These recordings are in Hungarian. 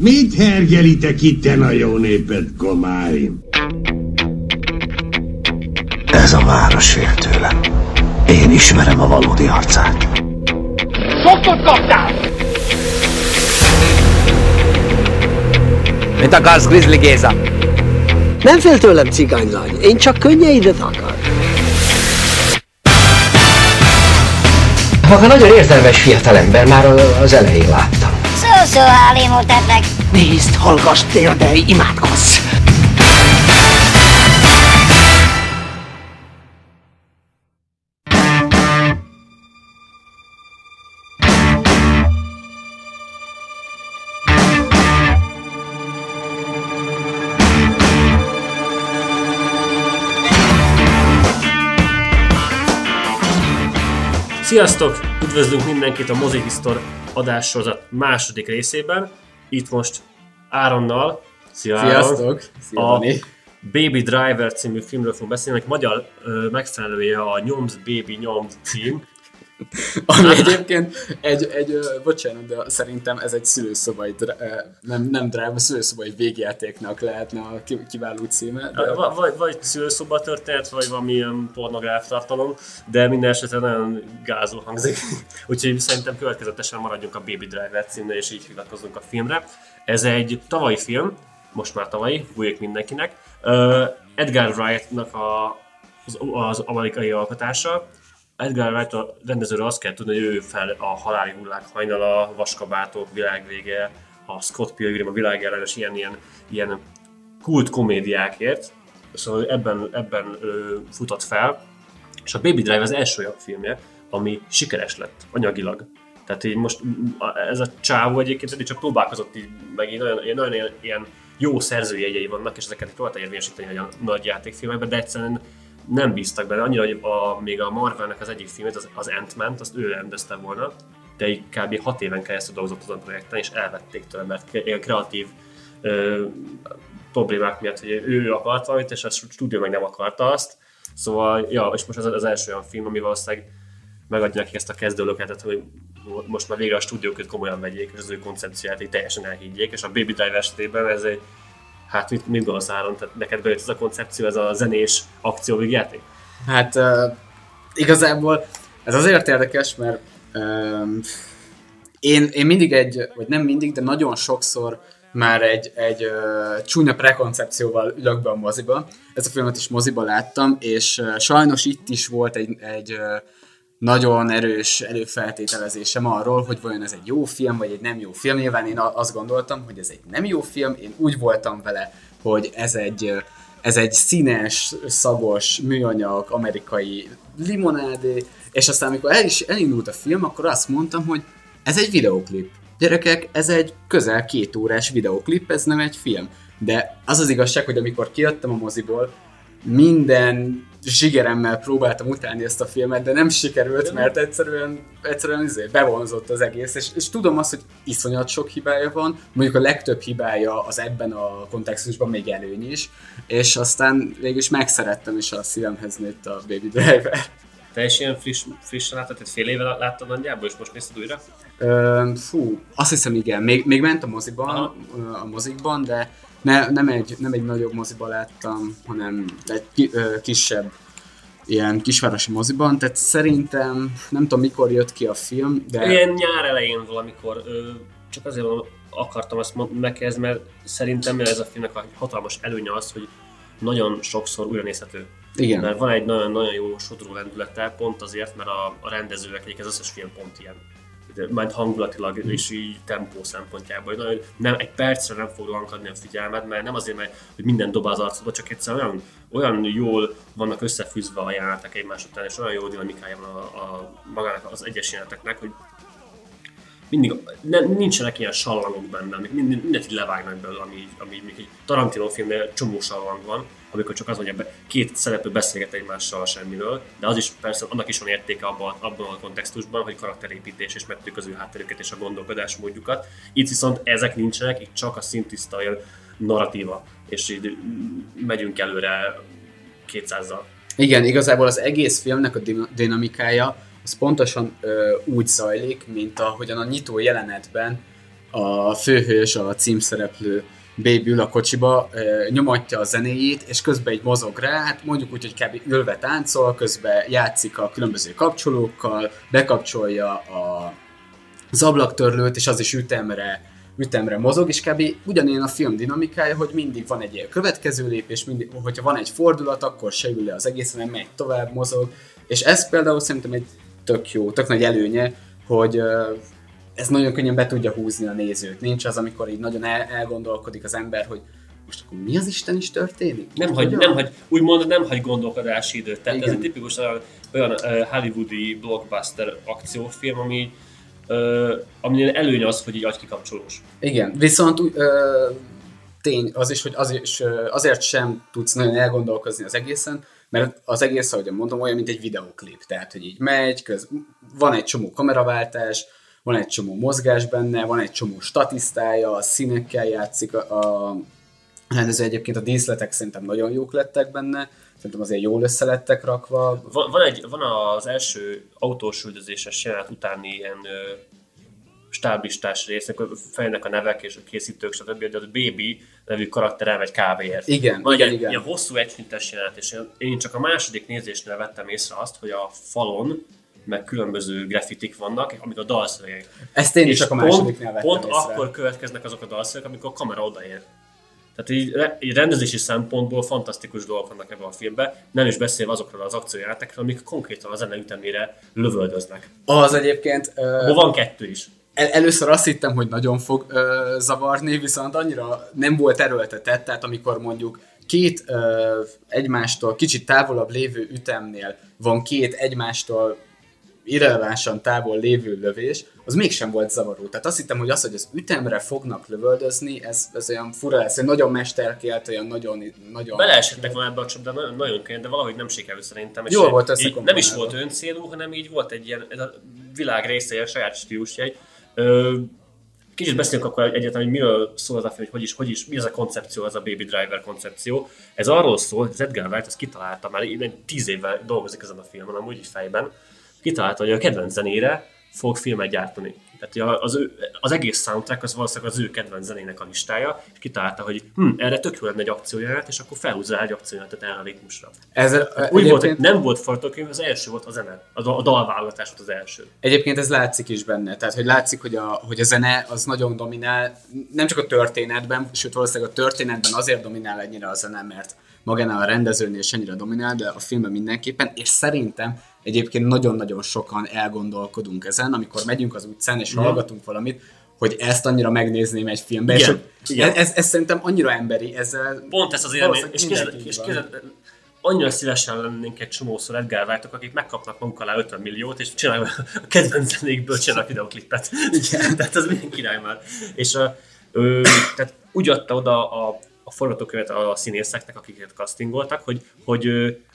Mit hergelitek itten a jó népet, komáim? Ez a város fél tőlem. Én ismerem a valódi arcát. Sokot kaptál! Mit akarsz, Grizzly Géza? Nem fél tőlem, cigánylány. Én csak könnyeidet akar. Maga nagyon érzelmes fiatalember, már az elején láttam. Szó-szó, Hálimotepnek. Nézd, hallgass, térdelj, imádkozz! Sziasztok! Üdvözlünk mindenkit a Mozihisztor adássorozat második részében. Itt most Áronnal, szia Áron, Sziasztok! Szia, a. Baby Driver című filmről fogunk beszélni, aminek magyar ö, megfelelője a Nyoms Baby Nyoms cím. Ami egyébként egy, egy bocsánat, de szerintem ez egy szülőszobai, nem, nem dráma, szülőszobai végjátéknak lehetne a ki- kiváló címe. De Va- Vagy, vagy szülőszoba történet, vagy valamilyen pornográf tartalom, de minden esetre nagyon gázul hangzik. Úgyhogy szerintem következetesen maradjunk a Baby Driver címnél, és így hivatkozunk a filmre. Ez egy tavalyi film, most már tavalyi, bújjék mindenkinek. Edgar Wright-nak a, az, az amerikai alkotása. Edgar Wright a rendezőről azt kell tudni, hogy ő fel a haláli hullák hajnala, vaskabátok, világvége, a Scott Pilgrim, a világellenes ilyen, ilyen, ilyen kult komédiákért, szóval ebben, ebben ö, futott fel, és a Baby Drive az első olyan filmje, ami sikeres lett anyagilag. Tehát így most ez a csávó egyébként eddig csak próbálkozott így, meg így nagyon, nagyon ilyen, ilyen jó szerzőjegyei vannak, és ezeket próbálta érvényesíteni a nagy játékfilmekben, de egyszerűen nem bíztak benne annyira, hogy a, még a Marvelnek az egyik filmét, az, az ant azt ő rendezte volna, de így kb. 6 éven keresztül dolgozott azon a projekten, és elvették tőle, mert ilyen kreatív ö, problémák miatt, hogy ő akart valamit, és a stúdió meg nem akarta azt. Szóval, ja, és most ez az első olyan film, ami valószínűleg megadja nekik ezt a kezdőlöketet, hogy most már végre a stúdiók őt komolyan vegyék, és az ő koncepcióját így teljesen elhiggyék, és a Baby Drive esetében ez egy, hát mit, mit gondolsz Áron, tehát neked bejött ez a koncepció, ez a zenés akcióvégjáték? Hát uh, igazából ez azért érdekes, mert um, én, én mindig egy, vagy nem mindig, de nagyon sokszor már egy, egy uh, csúnya prekoncepcióval ülök be a moziba. Ezt a filmet is moziba láttam, és uh, sajnos itt is volt egy, egy uh, nagyon erős előfeltételezésem arról, hogy vajon ez egy jó film, vagy egy nem jó film. Nyilván én azt gondoltam, hogy ez egy nem jó film, én úgy voltam vele, hogy ez egy, ez egy színes, szagos, műanyag, amerikai limonádé, és aztán amikor el is elindult a film, akkor azt mondtam, hogy ez egy videoklip. Gyerekek, ez egy közel két órás videoklip, ez nem egy film. De az az igazság, hogy amikor kijöttem a moziból, minden zsigeremmel próbáltam utálni ezt a filmet, de nem sikerült, mert egyszerűen, egyszerűen izé, bevonzott az egész, és, és tudom azt, hogy iszonyat sok hibája van, mondjuk a legtöbb hibája az ebben a kontextusban még előny is, és aztán végül is megszerettem, és a szívemhez nőtt a Baby Driver. Te is ilyen friss, frissen láttad, tehát fél éve láttad nagyjából, és most nézted újra? Ö, fú, azt hiszem igen, még, még ment a moziban, Aha. a mozikban, de ne, nem, egy, nem egy nagyobb moziban láttam, hanem egy ki, ö, kisebb ilyen kisvárosi moziban, tehát szerintem nem tudom mikor jött ki a film, de Ilyen nyár elején valamikor, ö, csak azért akartam mond- megkérdezni, mert szerintem ez a filmnek a hatalmas előnye az, hogy nagyon sokszor újra nézhető. igen. Mert van egy nagyon-nagyon jó sodró lendülete, pont azért, mert a, a rendezőnek az összes film pont ilyen. Majd hangulatilag és így tempó szempontjából. hogy Nagyon, nem, egy percre nem fog rankadni a figyelmed, mert nem azért, mert hogy minden dob az arcodba, csak egyszerűen olyan, olyan jól vannak összefűzve a jelenetek egymás után, és olyan jó dinamikája van a, a magának az egyes jeleneteknek, hogy mindig, nem, nincsenek ilyen sallangok benne, amik minden, mindent levágnak belőle, ami, ami egy Tarantino filmnél csomó sallang van, amikor csak az, hogy ebbe két szereplő beszélget egymással semmiről, de az is persze annak is van értéke abban, abban a kontextusban, hogy karakterépítés és megtudjuk az ő hátterüket és a gondolkodásmódjukat. Itt viszont ezek nincsenek, itt csak a szintiszta ilyen narratíva, és így megyünk előre 200-zal. Igen, igazából az egész filmnek a din- dinamikája az pontosan ö, úgy zajlik, mint ahogyan a nyitó jelenetben a főhős, a címszereplő Baby ül a kocsiba, ö, nyomatja a zenéjét, és közben egy mozog rá, hát mondjuk úgy, hogy kb. ülve táncol, közben játszik a különböző kapcsolókkal, bekapcsolja a, az ablaktörlőt, és az is ütemre, ütemre mozog, és kb. ugyanilyen a film dinamikája, hogy mindig van egy ilyen következő lépés, mindig, hogyha van egy fordulat, akkor se ül le az egész, hanem megy tovább, mozog, és ez például szerintem egy tök jó, tök nagy előnye, hogy ez nagyon könnyen be tudja húzni a nézőt. Nincs az, amikor így nagyon el, elgondolkodik az ember, hogy most akkor mi az Isten is történik? Nem hagy, nem hagy, úgymond nem hagy gondolkodási időt. Tehát Igen. ez egy tipikus olyan, olyan uh, hollywoodi blockbuster akciófilm, ami uh, aminél előny az, hogy így agykikapcsolós. Igen, viszont ö, tény az is, hogy az is, ö, azért sem tudsz nagyon elgondolkozni az egészen, mert az egész, ahogy mondom, olyan, mint egy videoklip. Tehát, hogy így megy, köz, van egy csomó kameraváltás, van egy csomó mozgás benne, van egy csomó statisztája, a színekkel játszik a, a rendező egyébként a díszletek szerintem nagyon jók lettek benne, szerintem azért jól össze lettek rakva. Van, van, egy, van az első autós üldözéses jelenet utáni ilyen ö, stáblistás rész, amikor fejnek a nevek és a készítők, stb. De a Baby nevű karakter elmegy kávéért. Igen, van igen, ilyen, igen. ilyen hosszú egyfintes jelenet, és én- csak a második nézésnél vettem észre azt, hogy a falon meg különböző grafitik vannak, amik a dalszövegek. Ezt én is És csak a másodiknál vettem pont észre. akkor következnek azok a dalszövegek, amikor a kamera odaér. Tehát így, így rendezési szempontból fantasztikus dolgok vannak ebben a filmben, nem is beszélve azokról az akciójátekről, amik konkrétan a zene ütemére lövöldöznek. Az egyébként... Ö, Ahol van kettő is. El, először azt hittem, hogy nagyon fog ö, zavarni, viszont annyira nem volt erőltetett, tehát amikor mondjuk két ö, egymástól kicsit távolabb lévő ütemnél van két egymástól irrelevánsan távol lévő lövés, az mégsem volt zavaró. Tehát azt hittem, hogy az, hogy az ütemre fognak lövöldözni, ez, ez olyan fura lesz, nagyon mesterkélt, olyan nagyon... nagyon Beleesettek volna ebbe a csapda, nagyon, nagyon könnyen, de valahogy nem sikerült szerintem. És Jól volt így Nem is volt öncélú, hanem így volt egy ilyen, ez a világ része, a saját stílusjegy. Ö, Kicsit beszélünk akkor egyáltalán, hogy miről szól az a film, hogy, hogy is, hogy is, mi az a koncepció, ez a Baby Driver koncepció. Ez arról szól, hogy az Edgar Wright ezt kitalálta, már tíz évvel dolgozik ezen a filmen, amúgy így fejben. Kitalálta, hogy a kedvenc zenére fog filmet gyártani. Tehát az, ő, az egész soundtrack az valószínűleg az ő kedvenc zenének a listája, és kitalálta, hogy hm, erre tök jó lenne egy akciójelenet, és akkor felhúzza egy akciójelenetet erre a ritmusra. Ezzel, Hát Úgy volt, hogy nem volt forgatókönyv, az első volt a zene, a, a dalválogatás volt az első. Egyébként ez látszik is benne, tehát hogy látszik, hogy a, hogy a zene az nagyon dominál, nem csak a történetben, sőt valószínűleg a történetben azért dominál ennyire a zene, mert magánál a rendezőnél is ennyire dominál, de a filmben mindenképpen, és szerintem egyébként nagyon-nagyon sokan elgondolkodunk ezen, amikor megyünk az utcán és hallgatunk valamit, hogy ezt annyira megnézném egy filmben, Igen, és igen. Ez, ez, ez, szerintem annyira emberi, ezzel Pont ez az élmény, és képzeld, és képzeld, annyira szívesen lennénk egy csomószor Edgar Wrightok, akik megkapnak maguk alá 50 milliót, és csinálják a kedvenc zenékből csinálnak videoklipet. Igen. tehát az milyen király már. És ö, ö, tehát úgy adta oda a, a forgatókönyvet a színészeknek, akiket castingoltak, hogy, hogy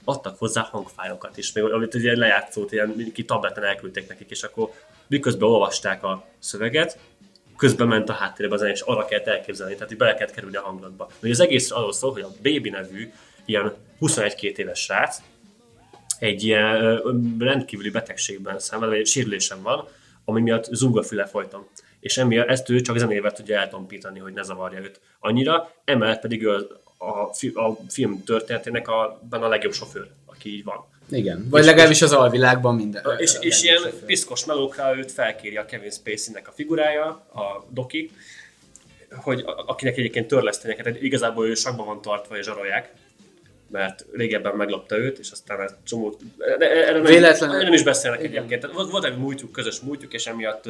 adtak hozzá hangfájlokat is, még, amit ugye lejátszót, ilyen ki tableten elküldték nekik, és akkor miközben olvasták a szöveget, közben ment a háttérbe az és arra kellett elképzelni, tehát így bele kellett kerülni a hangulatba. Ugye az egész arról szól, hogy a Baby nevű ilyen 21-2 éves srác egy ilyen rendkívüli betegségben szenved, vagy egy sérülésem van, ami miatt zungafüle folyton. És emiatt ezt ő csak zenével tudja eltompítani, hogy ne zavarja őt annyira, emellett pedig ő a, fi- a film történetének a, a legjobb sofőr, aki így van. igen, vagy És- legalábbis az alvilágban minden. És, és ilyen sofőr. piszkos melókra őt felkéri a Kevin Spacey-nek a figurája, a Doki, hogy akinek egyébként törlesztenek, tehát igazából ő sakban van tartva és zsarolják, mert régebben meglopta őt, és aztán egy csomó... Erre nem, Véletlenül- nem is beszélnek Igen. egyébként. Tehát volt, volt egy múltjuk, közös múltjuk, és emiatt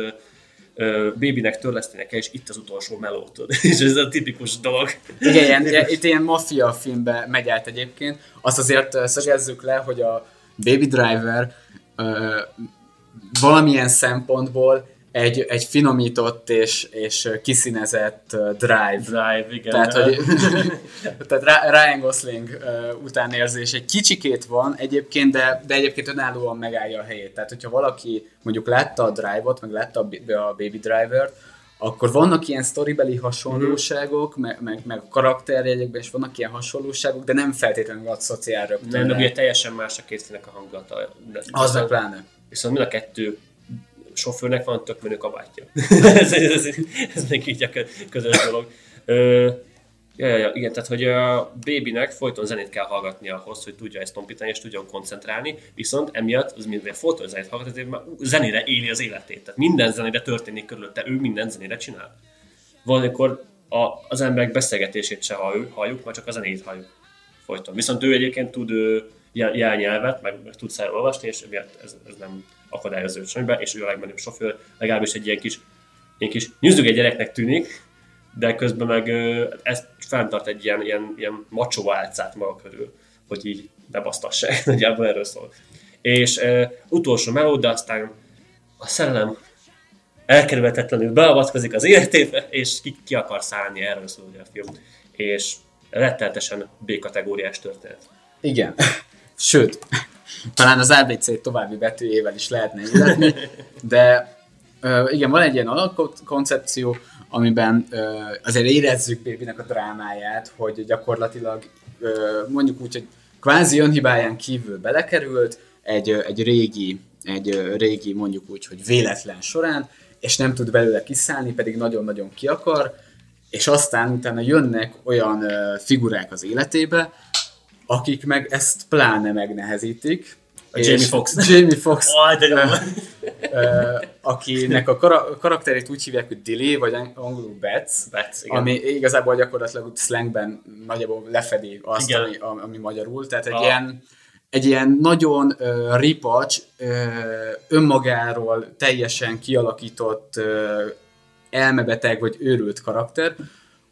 Babynek törlesztenek el, és itt az utolsó meló, tudod. és ez a tipikus dolog. Igen, ilyen, ilyen, itt ilyen maffia filmbe megy át egyébként. Azt azért szögezzük le, hogy a Baby Driver ö, valamilyen szempontból egy, egy finomított és, és kiszínezett drive. Drive, igen. Tehát, hogy, tehát Ryan Gosling utánérzés egy kicsikét van egyébként, de, de egyébként önállóan megállja a helyét. Tehát, hogyha valaki mondjuk látta a Drive-ot, meg látta a, a Baby Driver-t, akkor vannak ilyen sztoribeli hasonlóságok, meg, meg, meg a karakterjegyekben is vannak ilyen hasonlóságok, de nem feltétlenül asszociál rögtön. nem, de ugye teljesen más a két filmnek a hangulata. Az meg pláne. Viszont mind a kettő sofőrnek van tök menő kabátja. ez, ez, ez, ez még így a kö- közös dolog. Ö, Ja, ja, ja, igen, tehát hogy a babynek folyton zenét kell hallgatni ahhoz, hogy tudja ezt tompítani és tudjon koncentrálni, viszont emiatt, az mivel folyton zenét hallgat, ezért már zenére éli az életét. Tehát minden zenére történik körülötte, ő minden zenére csinál. Valamikor a, az emberek beszélgetését se halljuk, vagy csak a zenét halljuk folyton. Viszont ő egyébként tud jelnyelvet, meg, meg tud olvasni, és emiatt ez, ez nem akadályozó semmiben, és ő a legmenőbb sofőr, legalábbis egy ilyen kis, ilyen kis nyüzdög egy gyereknek tűnik, de közben meg ez fenntart egy ilyen, ilyen, ilyen macsó álcát maga körül, hogy így ne basztassák, nagyjából erről szól. És ö, utolsó meló, de aztán a szerelem elkerülhetetlenül beavatkozik az életébe, és ki, ki akar szállni, erről szól ugye a film. És retteltesen B-kategóriás történet. Igen. Sőt, talán az ABC további betűjével is lehetne illetni, de igen, van egy ilyen alapkoncepció, amiben azért érezzük Bébinek a drámáját, hogy gyakorlatilag mondjuk úgy, hogy kvázi önhibáján kívül belekerült egy, egy régi, egy régi mondjuk úgy, hogy véletlen során, és nem tud belőle kiszállni, pedig nagyon-nagyon ki akar, és aztán utána jönnek olyan figurák az életébe, akik meg ezt pláne megnehezítik. A Jamie Foxx. Jamie Fox, akinek a kara- karakterét úgy hívják, hogy Dilly, vagy ang- angolul Betts, Betts, igen. ami igazából gyakorlatilag slangben nagyjából lefedi azt, Igen. ami, ami, magyarul. Tehát egy A- ilyen egy ilyen nagyon uh, ripacs, uh, önmagáról teljesen kialakított uh, elmebeteg vagy őrült karakter,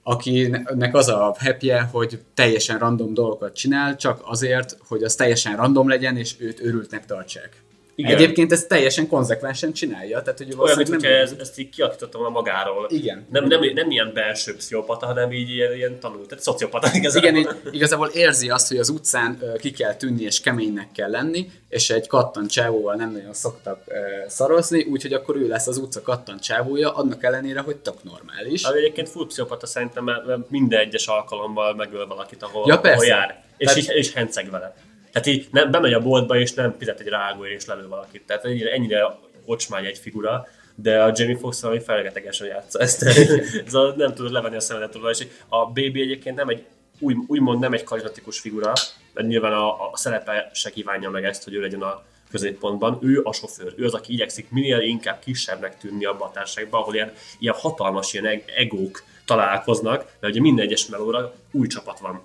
akinek az a happy hogy teljesen random dolgokat csinál, csak azért, hogy az teljesen random legyen, és őt őrültnek tartsák. Igen. Egyébként ezt teljesen konzekvensen csinálja, tehát hogy Olyan, mint valószínűleg hogyha ez, ezt így kialakította volna magáról. Igen. Nem, nem, nem ilyen belső pszichopata, hanem így ilyen, ilyen tanult, tehát szociopata igazából. Igen, így, igazából érzi azt, hogy az utcán ö, ki kell tűnni, és keménynek kell lenni, és egy kattan csávóval nem nagyon szoktak ö, szarozni, úgyhogy akkor ő lesz az utca kattan csávója, annak ellenére, hogy tök normális. Ami egyébként full pszichopata szerintem, mert minden egyes alkalommal megöl valakit, ahol, Ja, ahol jár. És, Tehát- így, és henceg vele. Tehát így nem, bemegy a boltba, és nem fizet egy rágóért, és lelő valakit. Tehát ennyire, ennyire ocsmány egy figura, de a Jamie Foxx valami felgetegesen játsza ezt. Ez a, nem tudod levenni a szemedet róla. És a Baby egyébként nem egy, úgy, úgymond nem egy karizmatikus figura, mert nyilván a, a szerepe se kívánja meg ezt, hogy ő legyen a középpontban. Ő a sofőr, ő az, aki igyekszik minél inkább kisebbnek tűnni abban a társaságban, ahol ilyen, ilyen hatalmas ilyen eg- egók találkoznak, mert ugye minden egyes melóra új csapat van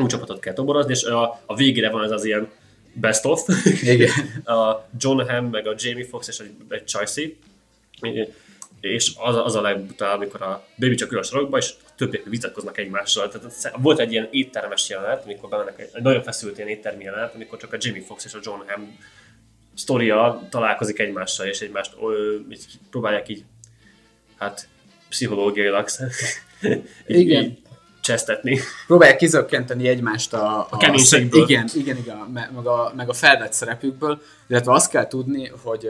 új csapatot kell toborozni, és a, a végére van ez az ilyen best of. Igen. a John Hamm, meg a Jamie Foxx és egy, egy Chelsea. És az, az a legbutál, amikor a Baby csak ül a sarokba, és a többiek vitatkoznak egymással. Tehát volt egy ilyen éttermes jelenet, amikor bemennek egy, egy nagyon feszült ilyen éttermi jelenet, amikor csak a Jamie Foxx és a John Hamm sztoria találkozik egymással, és egymást ö, így próbálják így, hát pszichológiailag Igen. így csesztetni. próbálják kizökkenteni egymást a, a, keménységből. Igen, igen, igen, me- meg a, meg a felvett szerepükből, illetve azt kell tudni, hogy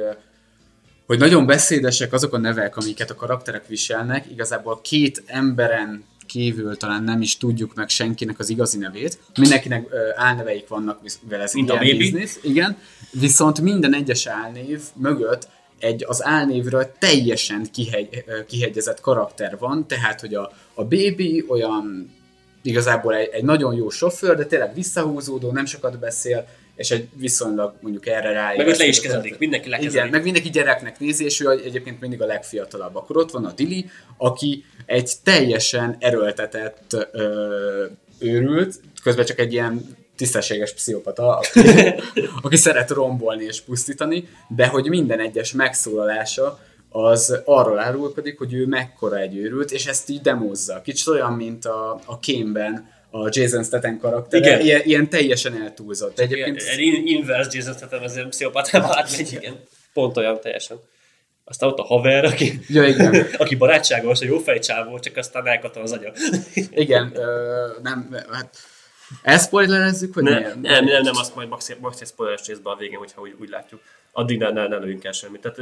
hogy nagyon beszédesek azok a nevek, amiket a karakterek viselnek, igazából két emberen kívül talán nem is tudjuk meg senkinek az igazi nevét. Mindenkinek ö, álneveik vannak, mivel ez Mint a Baby. business, igen. Viszont minden egyes álnév mögött egy az álnévről teljesen kihegy, kihegyezett karakter van, tehát hogy a, a baby olyan igazából egy, egy nagyon jó sofőr, de tényleg visszahúzódó, nem sokat beszél, és egy viszonylag mondjuk erre ráér. Meg ott le is kezelik, mindenki lekezelik. Igen, meg mindenki gyereknek nézi, és ő egyébként mindig a legfiatalabb. Akkor ott van a Dili, aki egy teljesen erőltetett ö, őrült, közben csak egy ilyen tisztességes pszichopata, aki, aki szeret rombolni és pusztítani, de hogy minden egyes megszólalása az arról árulkodik, hogy ő mekkora egy őrült, és ezt így demózza. Kicsit olyan, mint a, a Kane-ben a Jason Statham karaktere, Igen. ilyen, ilyen teljesen eltúlzott. De Egyébként Egy in- inverse Jason Statham, ez ilyen pszichopatába átmegy, igen. Pont olyan teljesen. Aztán ott a haver, aki, Ja, igen. aki barátságos, a jó fejcsávó, csak aztán elkattan az agya. Igen, ö, nem, hát elszpoilerezzük, vagy Ne, miért? nem, nem, nem, azt majd max, egy spoileres részben a végén, hogyha úgy, úgy látjuk. Addig ne, ne, ne lőjünk el semmit. Tehát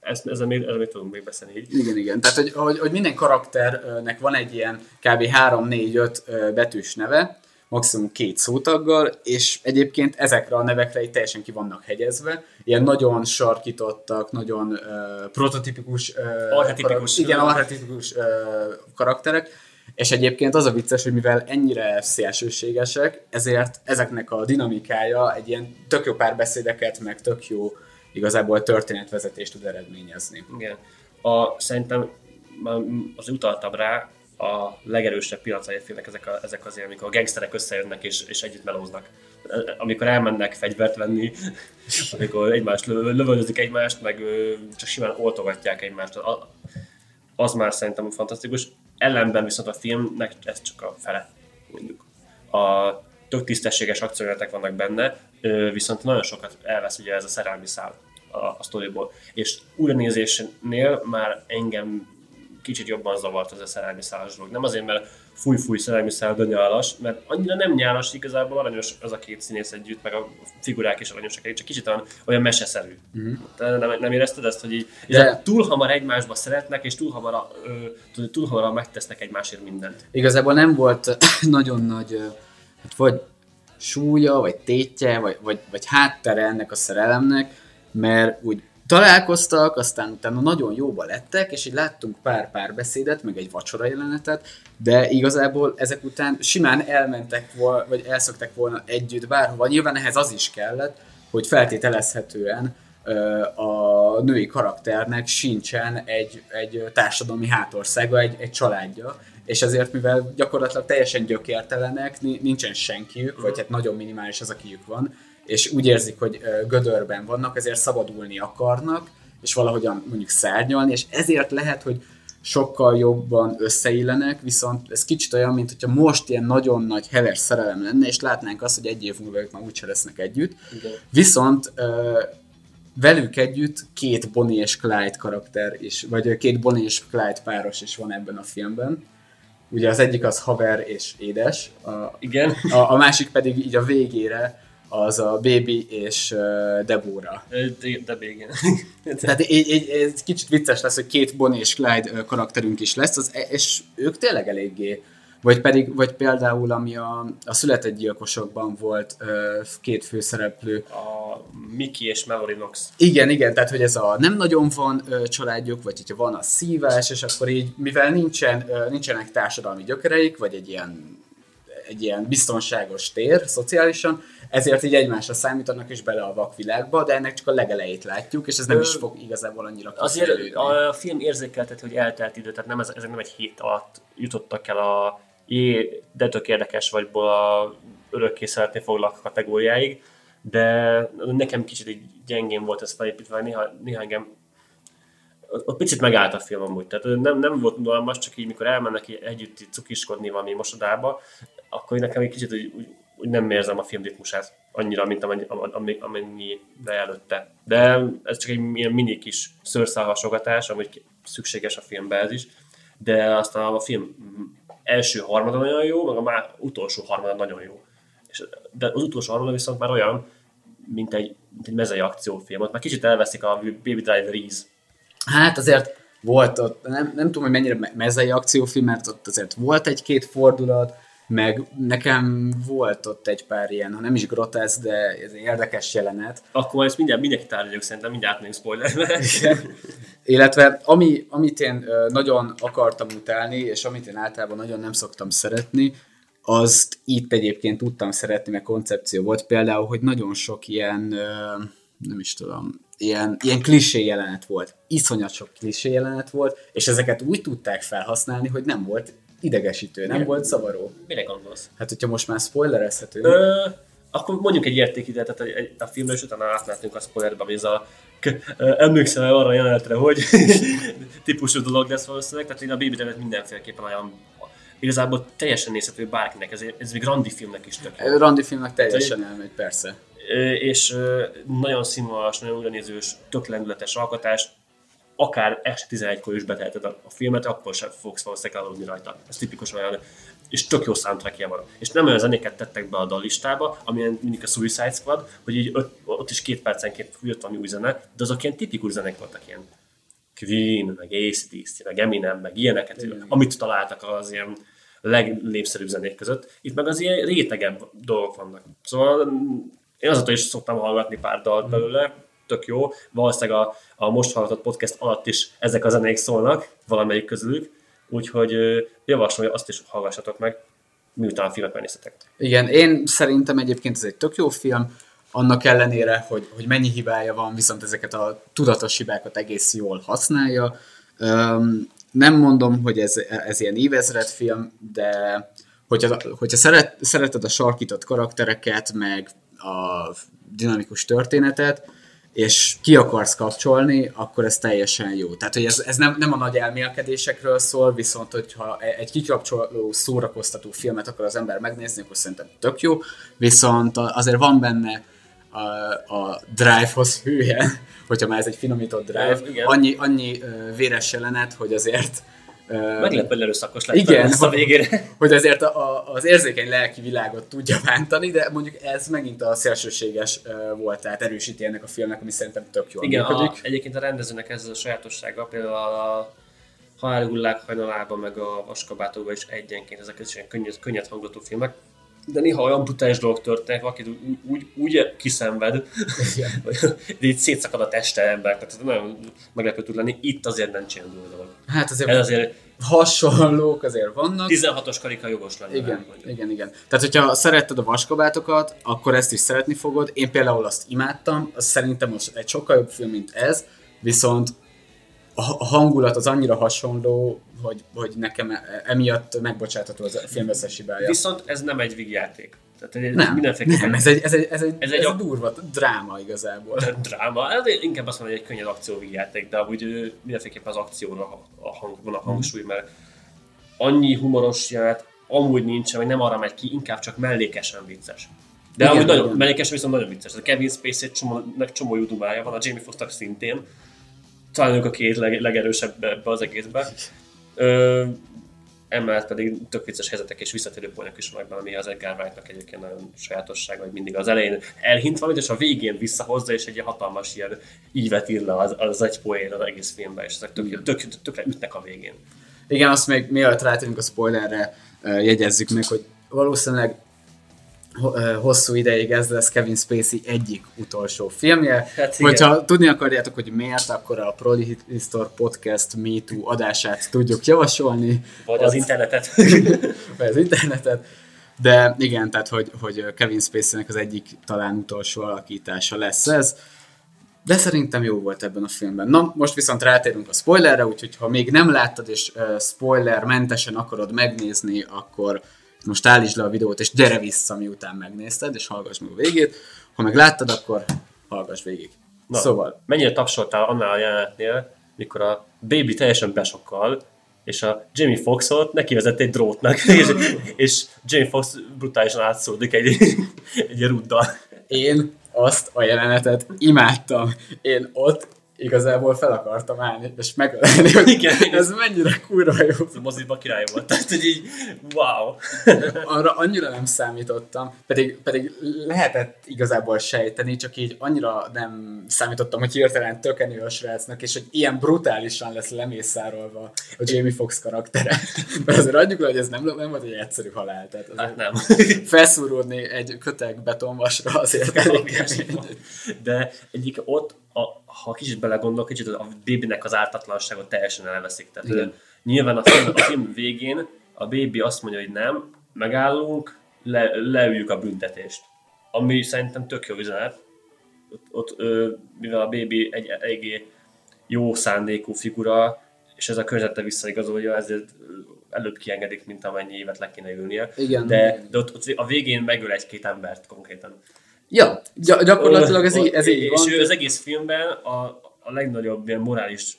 ezt, ezzel, még, ezzel még tudunk még beszélni így. Igen, igen. Tehát, hogy, hogy, hogy minden karakternek van egy ilyen kb. 3-4-5 betűs neve, maximum két szótaggal, és egyébként ezekre a nevekre itt teljesen ki vannak hegyezve, ilyen nagyon sarkítottak, nagyon uh, prototipikus, uh, Archetipikus. igen, archetipikus uh, karakterek, és egyébként az a vicces, hogy mivel ennyire szélsőségesek, ezért ezeknek a dinamikája egy ilyen tök jó párbeszédeket, meg tök jó igazából történetvezetést tud eredményezni. Igen. A, szerintem az utaltam rá, a legerősebb pillanatai filmnek ezek, a, ezek azért, amikor a gangsterek összejönnek és, és együtt melóznak. Amikor elmennek fegyvert venni, amikor egymást lö- lövöldözik egymást, meg csak simán oltogatják egymást. Az már szerintem fantasztikus. Ellenben viszont a filmnek ez csak a fele, mondjuk. A tök tisztességes akciójátek vannak benne, viszont nagyon sokat elvesz ugye ez a szerelmi szál a, a sztoriból. És újranézésnél már engem kicsit jobban zavart az a szerelmi szálas dolog. Nem azért, mert fúj-fúj de nyálas, mert annyira nem nyálas, igazából aranyos az a két színész együtt, meg a figurák is aranyosak, csak kicsit olyan, olyan meseszerű. Uh-huh. Te nem, nem érezted ezt, hogy így, De- túl hamar egymásba szeretnek, és túl hamar, ö, tudod, túl hamar megtesznek egymásért mindent. Igazából nem volt nagyon nagy, ö, hát vagy súlya, vagy tétje, vagy, vagy, vagy háttere ennek a szerelemnek, mert úgy találkoztak, aztán utána nagyon jóba lettek, és így láttunk pár párbeszédet, meg egy vacsora jelenetet, de igazából ezek után simán elmentek volna, vagy elszoktak volna együtt bárhova. Nyilván ehhez az is kellett, hogy feltételezhetően a női karakternek sincsen egy, egy társadalmi hátországa, egy, egy családja, és ezért, mivel gyakorlatilag teljesen gyökértelenek, ni- nincsen senkiük, vagy hát nagyon minimális az, akiük van, és úgy érzik, hogy gödörben vannak, ezért szabadulni akarnak, és valahogyan mondjuk szárnyalni, és ezért lehet, hogy sokkal jobban összeillenek, viszont ez kicsit olyan, mint hogyha most ilyen nagyon nagy heves szerelem lenne, és látnánk azt, hogy egy év múlva ők már úgyse lesznek együtt. Igen. Viszont velük együtt két Bonnie és Clyde karakter is, vagy két Bonnie és Clyde páros is van ebben a filmben. Ugye az egyik az haver és édes, a, Igen. a, a másik pedig így a végére az a Baby és Deborah. Ö, De, igen. Tehát így, így, ez kicsit vicces lesz, hogy két Bonnie és Clyde karakterünk is lesz, az, és ők tényleg eléggé vagy pedig, vagy például ami a, a született gyilkosokban volt ö, két főszereplő. A Mickey és Mallory Knox. Igen, igen, tehát hogy ez a nem nagyon van ö, családjuk, vagy hogyha van a szívás, és akkor így, mivel nincsen, ö, nincsenek társadalmi gyökereik, vagy egy ilyen, egy ilyen biztonságos tér szociálisan, ezért így egymásra számítanak és bele a vakvilágba, de ennek csak a legelejét látjuk, és ez nem Ö, is fog igazából annyira Azért a film érzékelteti, hogy eltelt idő, tehát nem ez, ezek nem egy hét alatt jutottak el a jé, de tök érdekes vagyból a örökké szeretné foglalko kategóriáig, de nekem kicsit egy gyengén volt ez felépítve, néha, néha engem ott ott picit megállt a film amúgy, tehát nem, nem volt unalmas, csak így mikor elmennek így együtt így cukiskodni valami mosodába, akkor nekem egy kicsit úgy, úgy, úgy nem érzem a film ritmusát annyira, mint amennyi, amennyi, amennyire előtte. De ez csak egy ilyen mini kis szőrszálhasogatás, amúgy szükséges a filmbe ez is, de aztán a film első harmada nagyon jó, meg a már utolsó harmada nagyon jó. És, de az utolsó harmada viszont már olyan, mint egy, mint egy mezei akciófilm. Ott már kicsit elveszik a Baby Driver íz. Hát azért volt ott, nem, nem tudom, hogy mennyire me- mezei akciófilm, mert ott azért volt egy-két fordulat, meg nekem volt ott egy pár ilyen, ha nem is grotesz, de ez érdekes jelenet. Akkor ezt mindjárt mindenki tárgyaljuk, szerintem mindjárt átmegyünk spoilerbe. Illetve ami, amit én nagyon akartam utálni, és amit én általában nagyon nem szoktam szeretni, azt itt egyébként tudtam szeretni, mert koncepció volt például, hogy nagyon sok ilyen, nem is tudom, ilyen, ilyen klisé jelenet volt. Iszonyat sok klisé jelenet volt, és ezeket úgy tudták felhasználni, hogy nem volt idegesítő, nem Igen. volt zavaró. Mire gondolsz? Hát, hogyha most már spoilerezhetünk. Ö, akkor mondjuk egy értékítéletet egy, a filmről, és utána átmehetünk a spoilerbe, hogy ez a emlékszem el arra a jelenetre, hogy típusú dolog lesz valószínűleg, tehát én a Baby mindenféleképpen olyan igazából teljesen nézhető bárkinek, ez, ez még randi filmnek is tök jó. Randi filmnek teljesen elmegy, persze. És nagyon színvonalas, nagyon ugyanézős, tök lendületes alkotás, akár este 11-kor is beteheted a, a filmet, akkor sem fogsz valószínűleg aludni rajta. Ez tipikus olyan, és tök jó soundtrackje van. És nem olyan zenéket tettek be a dallistába, amilyen mindig a Suicide Squad, hogy így ott, ott is két percenként jött valami új zene, de azok ilyen tipikus zenek voltak ilyen Queen, meg ACDC, meg Eminem, meg ilyeneket, amit találtak az ilyen legnépszerűbb zenék között. Itt meg az ilyen rétegebb dolgok vannak. Szóval mm, én azóta is szoktam hallgatni pár dalt belőle, tök jó. Valószínűleg a, a most hallgatott podcast alatt is ezek a zenék szólnak, valamelyik közülük. Úgyhogy javaslom, hogy azt is hallgassatok meg, miután a filmet megnéztetek. Igen, én szerintem egyébként ez egy tök jó film, annak ellenére, hogy, hogy mennyi hibája van, viszont ezeket a tudatos hibákat egész jól használja. Öm, nem mondom, hogy ez, ez ilyen évezred film, de hogyha, hogyha szeret, szereted a sarkított karaktereket, meg a dinamikus történetet, és ki akarsz kapcsolni, akkor ez teljesen jó. Tehát, hogy ez, ez nem, nem a nagy elmélkedésekről szól, viszont hogyha egy kikapcsoló, szórakoztató filmet akar az ember megnézni, akkor szerintem tök jó, viszont azért van benne a, a drive-hoz hülye, hogyha már ez egy finomított drive, Igen. annyi, annyi véres jelenet, hogy azért Meglepően erőszakos lett igen, a végére. hogy azért a, a, az érzékeny lelki világot tudja bántani, de mondjuk ez megint a szélsőséges volt, tehát erősíti ennek a filmnek, ami szerintem tök jól Igen, a, működik. egyébként a rendezőnek ez a sajátossága, például a Halálhullák hajnalában, meg a Vaskabátóban is egyenként ezek is ilyen könnyed, könnyed hangulatú filmek. De néha olyan brutális dolgok történnek, valakit úgy, úgy, úgy kiszenved, hogy így szétszakad a teste ember, tehát nagyon meglepő tud lenni. Itt azért nem csinál durva dolog. Hát azért, Ez azért hasonlók azért vannak. 16-os karika jogos lenne. Igen, igen, igen. Tehát, hogyha szeretted a vaskabátokat, akkor ezt is szeretni fogod. Én például azt imádtam, az szerintem most egy sokkal jobb film, mint ez, viszont a hangulat az annyira hasonló, hogy, hogy nekem e- emiatt megbocsátható az a film összes hibája. Viszont ez nem egy vígjáték. Tehát egy, nem, mindenféleképpen nem ez, egy, ez, egy, ez, egy, Ez ez, egy egy, ak- durva dráma igazából. dráma, hát inkább azt mondom, hogy egy könnyed akcióvígjáték, de amúgy ö, mindenféleképpen az akcióra a, a hang, van a hangsúly, mert annyi humoros jelenet amúgy nincsen, vagy nem arra megy ki, inkább csak mellékesen vicces. De Igen, amúgy nagyon, igen. mellékesen viszont nagyon vicces. A Kevin Spacey egy csomó, csomó jó van, a Jamie Foxxnak szintén. Talán ők a két leg, legerősebb ebbe az egészbe. Emellett pedig tök vicces helyzetek és visszatérő poénok is vannak benne, ami az Edgar Wright-nak egyébként nagyon sajátossága, hogy mindig az elején elhint valamit, és a végén visszahozza, és egy ilyen hatalmas ilyen ívet ír le az, az egy poén az egész filmben, és ezek tök, tök, tök, tökre ütnek a végén. Igen, azt még mielőtt rátérünk a spoilerre, jegyezzük meg, hogy valószínűleg hosszú ideig ez lesz Kevin Spacey egyik utolsó filmje. Hát igen. Hogyha tudni akarjátok, hogy miért, akkor a Prolihistor Podcast Me Too adását tudjuk javasolni. Vagy az internetet. vagy az internetet. De igen, tehát hogy, hogy Kevin Spacey-nek az egyik talán utolsó alakítása lesz ez. De szerintem jó volt ebben a filmben. Na, most viszont rátérünk a spoilerre, úgyhogy ha még nem láttad és uh, spoiler mentesen akarod megnézni, akkor most állítsd le a videót, és gyere vissza, miután megnézted, és hallgass meg a végét. Ha meg láttad, akkor hallgass végig. Na, Szóval, Mennyire tapsoltál annál a jelenetnél, mikor a baby teljesen besokkal, és a Jamie Foxot neki vezet egy drótnak, és, és Jamie Fox brutálisan átszódik egy, egy ruddal. én azt a jelenetet imádtam. Én ott igazából fel akartam állni, és megölni, hogy Igen, igen. ez mennyire kurva jó. A moziba király volt, tehát hogy így, wow. Arra annyira nem számítottam, pedig, pedig lehetett igazából sejteni, csak így annyira nem számítottam, hogy hirtelen tökenő a srácnak, és hogy ilyen brutálisan lesz lemészárolva a Jamie Fox karaktere. Mert azért adjuk le, hogy ez nem, nem volt egy egyszerű halál. Tehát Hát nem. felszúródni egy köteg betonvasra azért elég. De egyik ott, a, ha kicsit belegondol, kicsit a babynek az ártatlanságot teljesen elveszik. Tehát Igen. Nyilván a film, a film végén a baby azt mondja, hogy nem, megállunk, le, leüljük a büntetést. Ami szerintem tök jó üzenet. Ott, ott ö, mivel a baby egy eléggé jó szándékú figura, és ez a környezete visszaigazolja, ezért előbb kiengedik, mint amennyi évet le kéne ülnie. Igen. De, de ott, ott a végén megöl egy-két embert konkrétan. Ja, gy- gyakorlatilag ez, így, ez így és van. ő az egész filmben a, a legnagyobb ilyen morális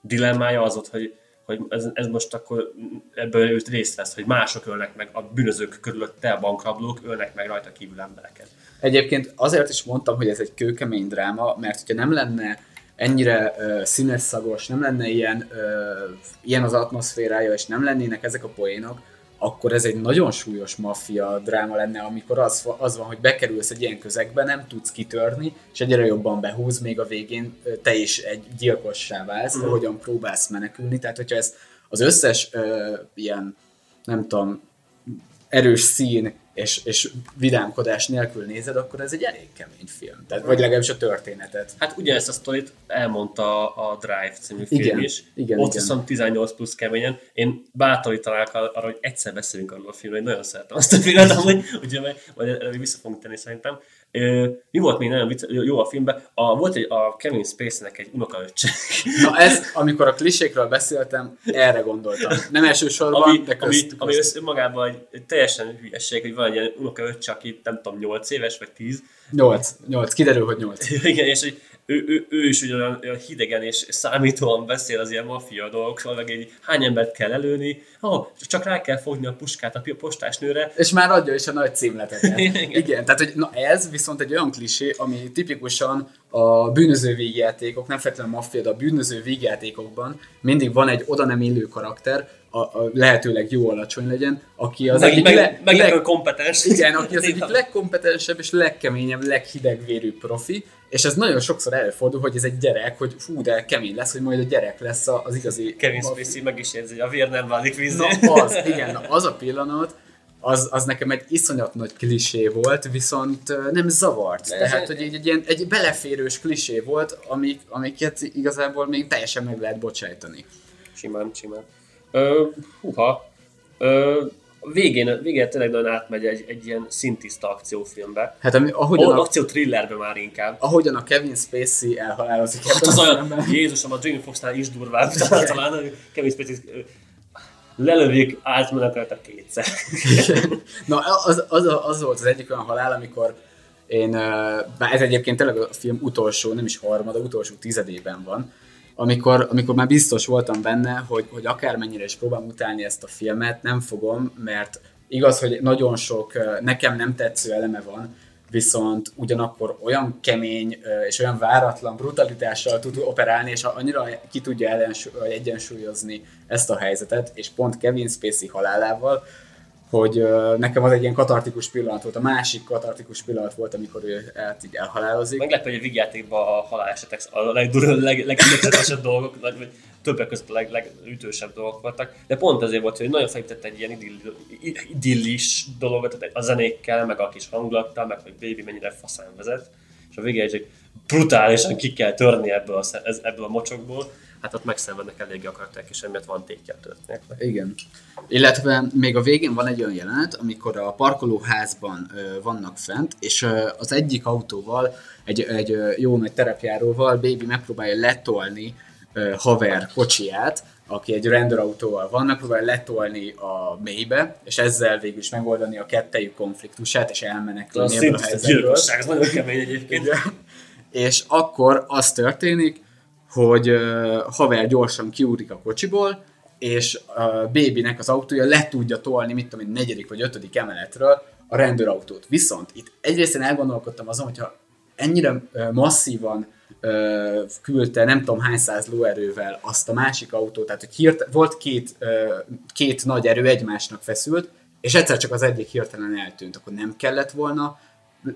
dilemmája az ott, hogy, hogy ez, ez, most akkor ebből őt részt vesz, hogy mások ölnek meg, a bűnözők körülötte, a bankrablók ölnek meg rajta kívül embereket. Egyébként azért is mondtam, hogy ez egy kőkemény dráma, mert hogyha nem lenne ennyire uh, színes szagos, nem lenne ilyen, uh, ilyen az atmoszférája, és nem lennének ezek a poénok, akkor ez egy nagyon súlyos maffia dráma lenne, amikor az, az van, hogy bekerülsz egy ilyen közegbe, nem tudsz kitörni, és egyre jobban behúz, még a végén ö, te is egy gyilkossá válsz, uh-huh. ahogyan próbálsz menekülni. Tehát, hogyha ezt az összes uh, ilyen nem tudom, erős szín és, és vidámkodás nélkül nézed, akkor ez egy elég kemény film. Tehát, vagy legalábbis a történetet. Hát ugye ezt a sztorit elmondta a Drive című film Igen, is. igen, Ott igen. viszont 18 plusz keményen. Én bátorítanák arra, hogy egyszer beszélünk arról a filmről, hogy nagyon szeretem azt a filmet, amúgy, ugye majd, erre vissza fogunk tenni szerintem. Mi volt még nagyon vicc, jó a filmben? A, volt egy, a Kevin Spacey-nek egy unokaöccse. Na ez, amikor a klisékről beszéltem, erre gondoltam. Nem elsősorban, ami, de ami, közt, ami közt. össze önmagában egy, egy teljesen hülyeség, hogy van egy ilyen unokaöccse, aki nem tudom, 8 éves vagy 10, 8, 8, kiderül, hogy 8. Igen, és hogy ő, ő, ő is ugyan olyan hidegen és számítóan beszél az ilyen maffia dolgokról, meg egy hány embert kell előni, oh, csak rá kell fogni a puskát a postásnőre, És már adja is a nagy címleteket. Igen. Igen, tehát hogy na ez viszont egy olyan klisé, ami tipikusan a bűnöző végjátékok, nem feltétlenül a maffia, de a bűnöző végjátékokban mindig van egy oda nem illő karakter, a, a lehetőleg jó alacsony legyen, aki az meg, egyik meg, le- meg, leg- kompetens. Igen, aki az egyik legkompetensebb és legkeményebb, leghidegvérű profi, és ez nagyon sokszor előfordul, hogy ez egy gyerek, hogy fú, de kemény lesz, hogy majd a gyerek lesz a- az igazi... Kevin Spacey meg is érzi, hogy a vér nem válik vízé. Na az, igen, na az a pillanat, az, az nekem egy iszonyat nagy klisé volt, viszont nem zavart. De Tehát, hogy egy, egy ilyen egy beleférős klisé volt, amik, amiket igazából még teljesen meg lehet bocsájtani. Simán, simán. Ö, huha. Ö, a végén, a végén tényleg nagyon átmegy egy, egy ilyen szintiszta akciófilmbe. Hát ami, ahogyan, a, akció thrillerbe már inkább. ahogyan a Kevin Spacey elhalálozik Hát ebben az a olyan. Jézusom, a Jamie Foxnál is durvább, talán, talán Kevin Spacey lelövik átmenekelt kétszer. Na, az, az, az, volt az egyik olyan halál, amikor én, bár ez egyébként tényleg a film utolsó, nem is harmada, utolsó tizedében van, amikor, amikor már biztos voltam benne, hogy, hogy akármennyire is próbálom utálni ezt a filmet, nem fogom, mert igaz, hogy nagyon sok nekem nem tetsző eleme van, viszont ugyanakkor olyan kemény és olyan váratlan brutalitással tud operálni, és annyira ki tudja egyensúlyozni ezt a helyzetet, és pont Kevin Spacey halálával, hogy nekem az egy ilyen katartikus pillanat volt, a másik katartikus pillanat volt, amikor ő hát így elhalálozik. Meglepő, hogy a vígjátékban a halálesetek a legdurvább, leg, dolgok, vagy, többek között a leg, legütősebb dolgok voltak, de pont azért volt, hogy nagyon felépített egy ilyen idill, idillis dolgot, tehát a zenékkel, meg a kis hangulattal, meg hogy Baby mennyire faszán vezet, és a végén egy brutálisan ki kell törni ebből a, ebből a mocsokból, hát ott megszenvednek eléggé a karakterek, és emiatt van tétje a történetnek. Igen. Illetve még a végén van egy olyan jelenet, amikor a parkolóházban ö, vannak fent, és ö, az egyik autóval, egy, egy ö, jó nagy terepjáróval Baby megpróbálja letolni ö, haver kocsiját, aki egy rendőrautóval van, megpróbálja letolni a mélybe, és ezzel végül is megoldani a kettejük konfliktusát, és elmenekülni ebből a helyzetből. ez nagyon kemény egyébként. Igen. És akkor az történik, hogy uh, haver gyorsan kiúrik a kocsiból, és a babynek az autója le tudja tolni, mit tudom én, negyedik vagy ötödik emeletről a rendőrautót. Viszont itt egyrészt én elgondolkodtam azon, hogyha ennyire masszívan uh, küldte nem tudom hány száz lóerővel azt a másik autót, tehát hogy hirt, volt két, két nagy erő egymásnak feszült, és egyszer csak az egyik hirtelen eltűnt, akkor nem kellett volna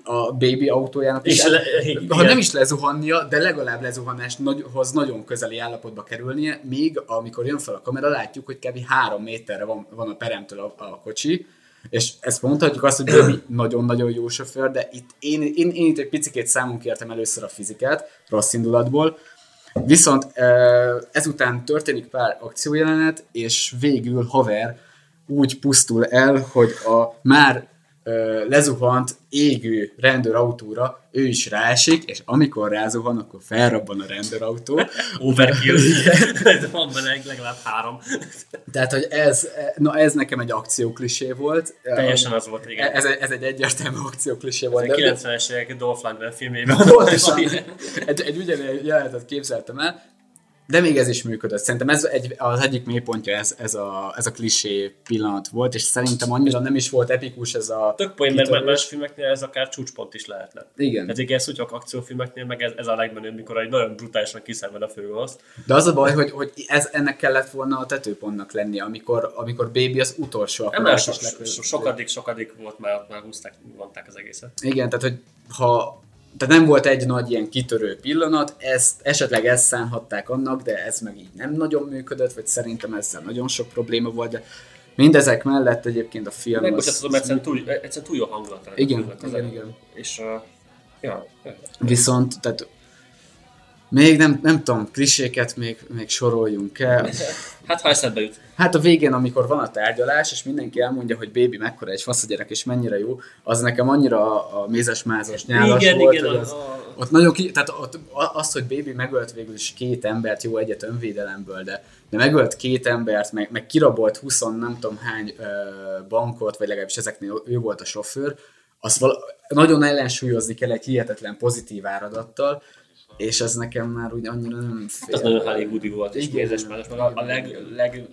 a baby autójának És le- ha igen. nem is lezuhannia, de legalább lezuhanáshoz nagyon közeli állapotba kerülnie, míg amikor jön fel a kamera, látjuk, hogy kb. három méterre van, van a peremtől a, a kocsi, és ezt mondhatjuk azt, hogy Baby nagyon-nagyon jó sofőr, de itt én, én, én itt egy picikét számon kértem először a fizikát, rossz indulatból, Viszont ezután történik pár akciójelenet, és végül haver úgy pusztul el, hogy a már lezuhant égő rendőrautóra ő is ráesik, és amikor rázuhan, akkor felrabban a rendőrautó. Overkill. De van benne legalább három. Tehát, hogy ez, na ez nekem egy akcióklisé volt. Teljesen az volt, igen. Ez, ez egy egyértelmű akcióklisé A volt. de- 90-es évek Dolph Lundgren filmjében. Pontosan. egy, egy ugyanilyen jelenetet képzeltem el, de még ez is működött. Szerintem ez egy, az egyik mélypontja ez, ez, a, ez a klisé pillanat volt, és szerintem annyira nem is volt epikus ez a Tök poén, mert más filmeknél ez akár csúcspont is lehetne. Igen. Tehát igen, úgy akciófilmeknél, meg ez, ez a legmenőbb, mikor egy nagyon brutálisan kiszenved a főgonosz. De az a baj, hogy, hogy ez, ennek kellett volna a tetőpontnak lennie, amikor, amikor Baby az utolsó. akkor Nem, so, sokadik, sokadik volt már, már húzták, vonták az egészet. Igen, tehát hogy ha tehát nem volt egy nagy ilyen kitörő pillanat, ezt, esetleg ezt szánhatták annak, de ez meg így nem nagyon működött, vagy szerintem ezzel nagyon sok probléma volt, de Mindezek mellett egyébként a film... Megbocsáthatom, egyszerűen túl, egyszerűen túl jó hangulat. Igen, az igen, elején. igen. És uh, ja, Viszont, tehát még nem, nem tudom, kliséket még, még soroljunk el. hát ha eszedbe jut. Hát a végén, amikor van a tárgyalás, és mindenki elmondja, hogy bébi mekkora egy faszagyerek, és mennyire jó, az nekem annyira a, a mézes-mázas nyálas Igen, volt, igen, hogy a- az, a- ott nagyon ki, tehát ott, a- az, hogy bébi megölt végül is két embert, jó egyet önvédelemből, de, de megölt két embert, meg, meg kirabolt 20 nem tudom hány ö, bankot, vagy legalábbis ezeknél ő volt a sofőr, azt vala, nagyon ellensúlyozni kell egy hihetetlen pozitív áradattal, és ez nekem már úgy annyira nem fél. Az nagyon Hollywoodi volt, és Igen. mézes már, meg a, a leg, leg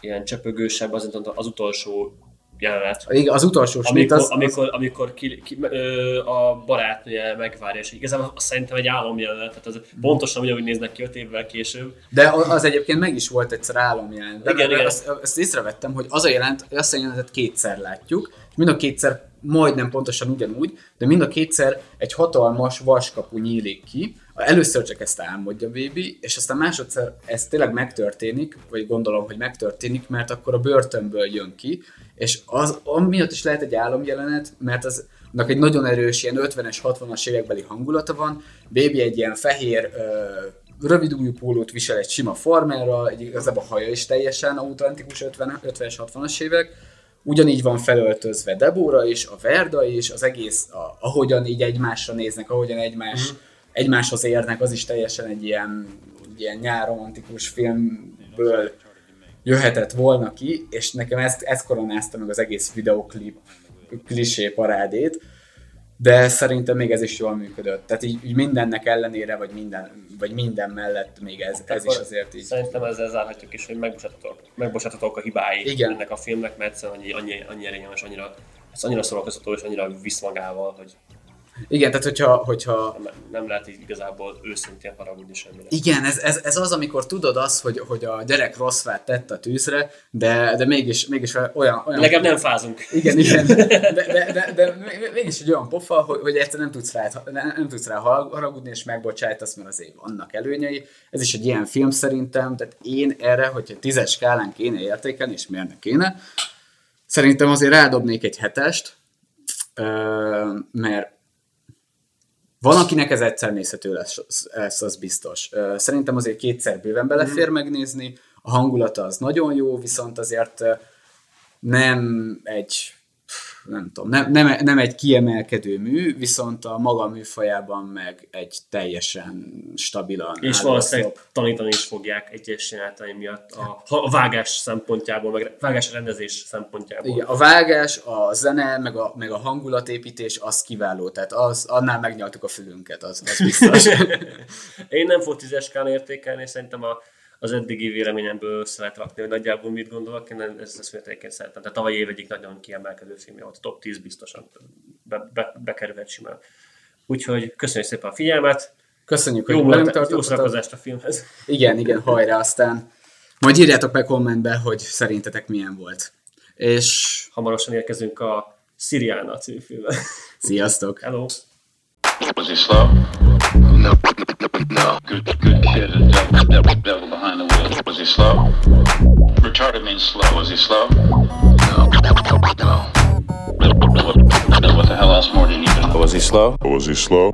ilyen csöpögősebb az, az utolsó jelenet. Igen, az utolsó Amikor, az, az, amikor, amikor ki, ki, ö, a barátnője megvárja, és igazából azt szerintem egy álomjelenet, tehát az pontosan ugyanúgy néznek ki öt évvel később. De az egyébként meg is volt egyszer álomjelent. De Igen, igen. Azt, azt észrevettem, hogy az a jelent, azt a jelentet kétszer látjuk, és mind a kétszer majdnem pontosan ugyanúgy, de mind a kétszer egy hatalmas vaskapu nyílik ki. Először csak ezt álmodja Baby, és aztán másodszor ez tényleg megtörténik, vagy gondolom, hogy megtörténik, mert akkor a börtönből jön ki, és az amiatt is lehet egy álomjelenet, mert az annak egy nagyon erős ilyen 50-es, 60-as évekbeli hangulata van. Baby egy ilyen fehér, rövid ujjú pólót visel egy sima farmerral, egy igazából a haja is teljesen autentikus 50, 50-es, 60-as évek. Ugyanígy van felöltözve Debora is, a Verda is, az egész, a, ahogyan így egymásra néznek, ahogyan egymás, egymáshoz érnek, az is teljesen egy ilyen, ilyen nyárromantikus filmből jöhetett volna ki, és nekem ezt, ezt koronázta meg az egész videoklip klisé parádét, de szerintem még ez is jól működött. Tehát így, így mindennek ellenére, vagy minden, vagy minden mellett még ez, ez is azért így. Szerintem ezzel zárhatjuk is, hogy megbocsáthatók, megbocsáthatók a hibái Igen. ennek a filmnek, mert egyszerűen annyi, annyi, annyi erényelmes, annyira, ez annyira szórakoztató és annyira visz magával, hogy Igen, tehát hogyha, hogyha nem, nem lehet így igazából őszintén haragudni semmire. Igen, ez, ez, ez az, amikor tudod azt, hogy, hogy a gyerek rossz fát tett a tűzre, de, de mégis, mégis olyan... olyan Legalább nem fázunk. Igen, igen, de, de, de, de mégis egy olyan pofa, hogy, hogy egyszer nem tudsz, rá, nem, nem tudsz rá haragudni, és megbocsájtasz, mert azért vannak előnyei. Ez is egy ilyen film szerintem, tehát én erre, hogyha tízes skálán kéne értékelni, és miért ne kéne, szerintem azért rádobnék egy hetest, mert van, akinek ez egyszer nézhető lesz, ez az biztos. Szerintem azért kétszer bőven belefér megnézni, a hangulata az nagyon jó, viszont azért nem egy nem tudom, nem, nem, nem egy kiemelkedő mű, viszont a maga műfajában meg egy teljesen stabilan És valószínűleg tanítani is fogják egyes jeleneteim miatt a, a vágás szempontjából, meg vágás rendezés szempontjából. Igen, a vágás, a zene, meg a, meg a hangulatépítés az kiváló, tehát az, annál megnyaltuk a fülünket, az, az biztos. Én nem fogok tízes skálán értékelni, szerintem a, az eddigi véleményemből össze lehet rakni, hogy nagyjából mit gondolok, én ezt, ezt mértékén szeretem. Tehát tavaly év egyik nagyon kiemelkedő filmje volt, top 10 biztosan be, be, bekerülhet simán. Úgyhogy köszönjük szépen a figyelmet, Köszönjük, hogy jó, velünk mulat, jó tartottatok. szórakozást a filmhez. Igen, igen, hajrá, aztán majd írjátok meg kommentbe, hogy szerintetek milyen volt. És Hamarosan érkezünk a Siriana című filmbe. sziasztok! Hello! Was he slow? No, no. Good, good kid. Devil, devil, devil behind the wheel. Was he slow? Retarded means slow. Was he slow? No, no. What, what the hell else more do you need? Was he slow? Was he slow?